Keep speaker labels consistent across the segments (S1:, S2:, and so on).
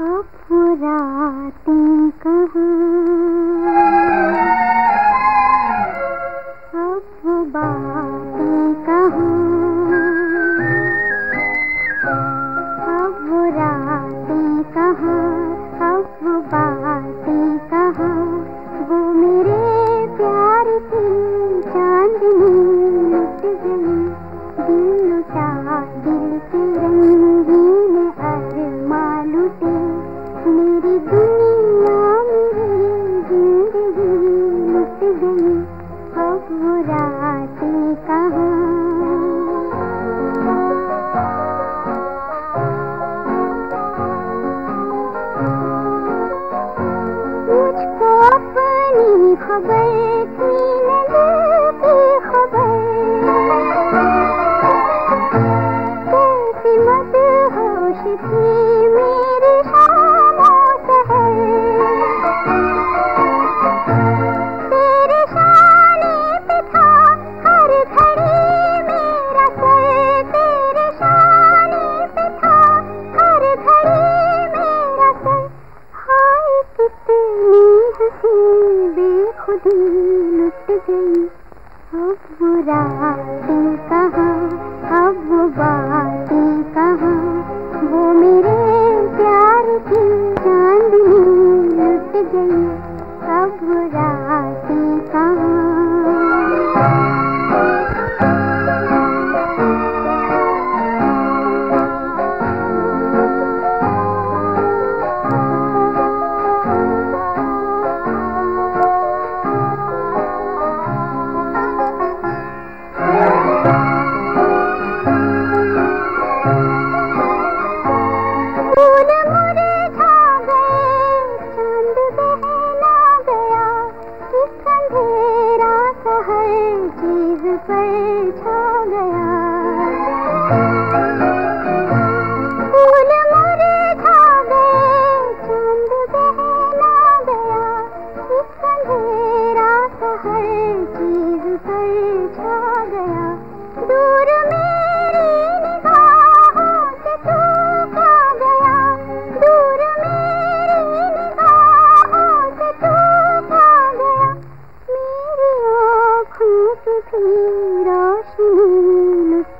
S1: अब रातें कहाँ थी खुद ही लुट गई। अब वो रातें कहाँ? अब वो बात कहाँ? वो मेरे प्यार की चांदनी लुट गई। अब वो रात छा गया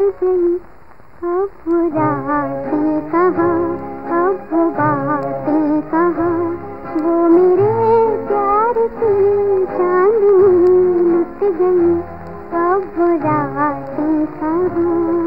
S1: सही अब रातें कहाँ, अब बातें कहाँ? वो मेरे प्यार की चांदनी लुट गई। अब रातें कहाँ